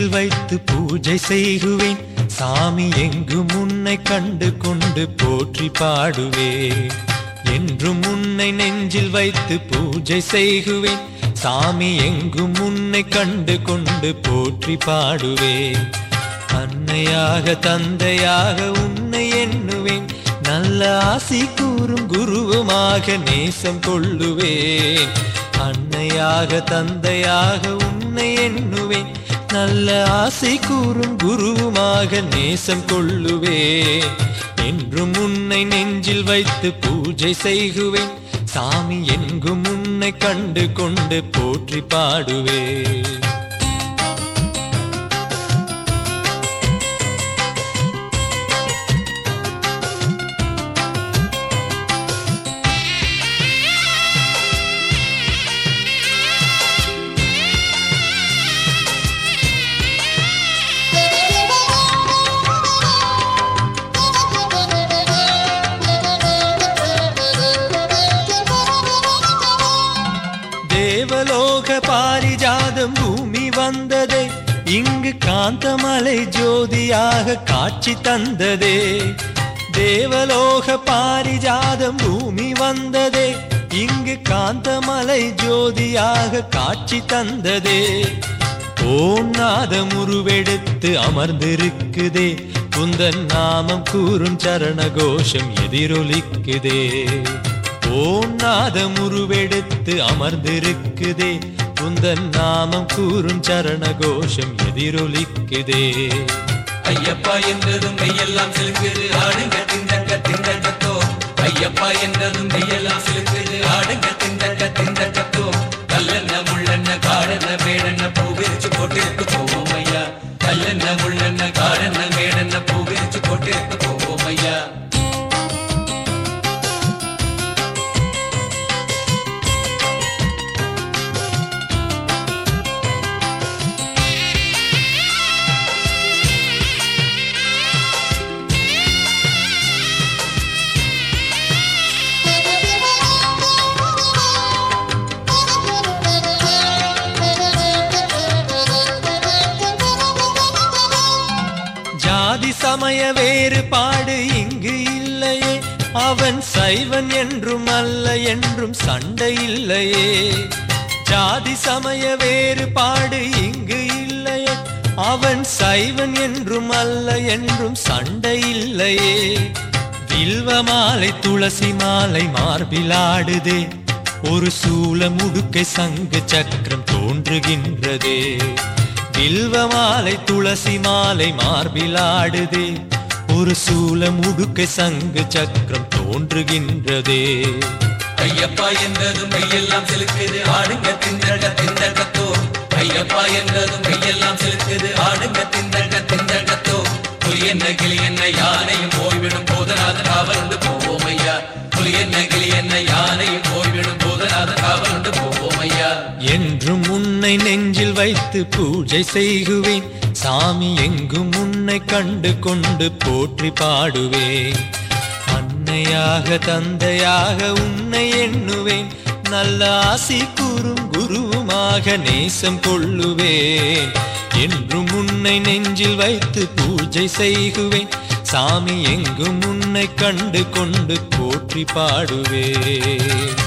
நெஞ்சில் வைத்து பூஜை செய்குவேன் சாமி எங்கும் உன்னை கண்டு கொண்டு போற்றி பாடுவேன். என்றும் உன்னை நெஞ்சில் வைத்து பூஜை செய்குவேன் சாமி எங்கும் உன்னை கண்டு கொண்டு போற்றி பாடுவேன். அன்னையாக தந்தையாக உன்னை எண்ணுவேன். நல்ல ஆசி கூறும் குருவுமாக நேசம் கொள்ளுவேன். அன்னையாக தந்தையாக உன்னை எண்ணுவேன். நல்ல ஆசை கூறும் குருவுமாக நேசம் கொள்ளுவேன். என்றும் உன்னை நெஞ்சில் வைத்து பூஜை செய்குவேன். சாமி எங்கும் உன்னை கண்டு கொண்டு போற்றி பாடுவேன். தேவலோக பாரிஜாதம் பூமி வந்ததே. இங்கு காந்தமலை ஜோதியாக காட்சி தந்ததே. தேவலோக பாரிஜாதம் பூமி வந்ததே. இங்கு காந்தமலை ஜோதியாக காட்சி தந்ததே. ஓம் நாதம் உருவெடுத்து அமர்ந்திருக்குதே. குந்தன் நாமம் கூறும் சரண கோஷம் எதிரொலிக்குதே. ஓம் நாதம் உருவெடுத்து அமர்ந்திருக்குதே. உந்தன் நாமம் கூறும் சரண கோஷம் எதிரொலிக்குதே. ஐயப்பா என்றதும் மெய்யெல்லாம் சிலுக்குது. ஆடுங்க திண்டக்க திண்டக்கத்தோ ஐயப்பா என்றதும் மெய்யெல்லாம் சிலுக்குது. ஆடுங்க திண்டக்க திண்டக்கத்தோ கல்லென்ன முள்ளெண்ண காடென்ன மேடென்ன பூ விரிச்சு போட்டிருக்கு போவோம் ஐயா. கல்லென்ன முள்ளெண்ண காடென்ன மேடென்ன பூ விரிச்சு போட்டிருக்கு சமய வேறுபாடு இங்கு இல்லையே. அவன் சைவன் என்றும் அல்ல என்றும் சண்டை இல்லையே. ஜாதி சமய வேறுபாடு இங்கு இல்லையே. அவன் சைவன் என்றும் அல்ல என்றும் சண்டை இல்லையே. வில்வ மாலை துளசி மாலை மார்பிலாடுதே. ஒரு சூல முடுக்கை சங்கு சக்கரம் தோன்றுகின்றதே. வில்வ மாலை துளசி மாலை மார்பிலாடுதே. ஒரு சூல முடுக்கை சங்கு சக்கரம் தோன்றுகின்றதே. ஐயப்பா என்றதும் கையெல்லாம் செலுக்குது ஆடுங்க திண்டக திண்டகத்தோ ஐயப்பா என்றதும் கையெல்லாம் செலுக்குது ஆடுங்க திண்டக திண்டகத்தோ புலி என்ன கிளி என்ன யானையும் உன்னை நெஞ்சில் வைத்து பூஜை செய்குவேன். சாமி எங்கும் உன்னை கண்டு கொண்டு போற்றி பாடுவேன். அன்னையாக தந்தையாக உன்னை எண்ணுவேன். நல்ல ஆசி கூறும் குருவுமாக நேசம் கொள்ளுவேன். என்றும் உன்னை நெஞ்சில் வைத்து பூஜை செய்குவேன். சாமி எங்கும் உன்னை கண்டு கொண்டு போற்றி பாடுவேன்.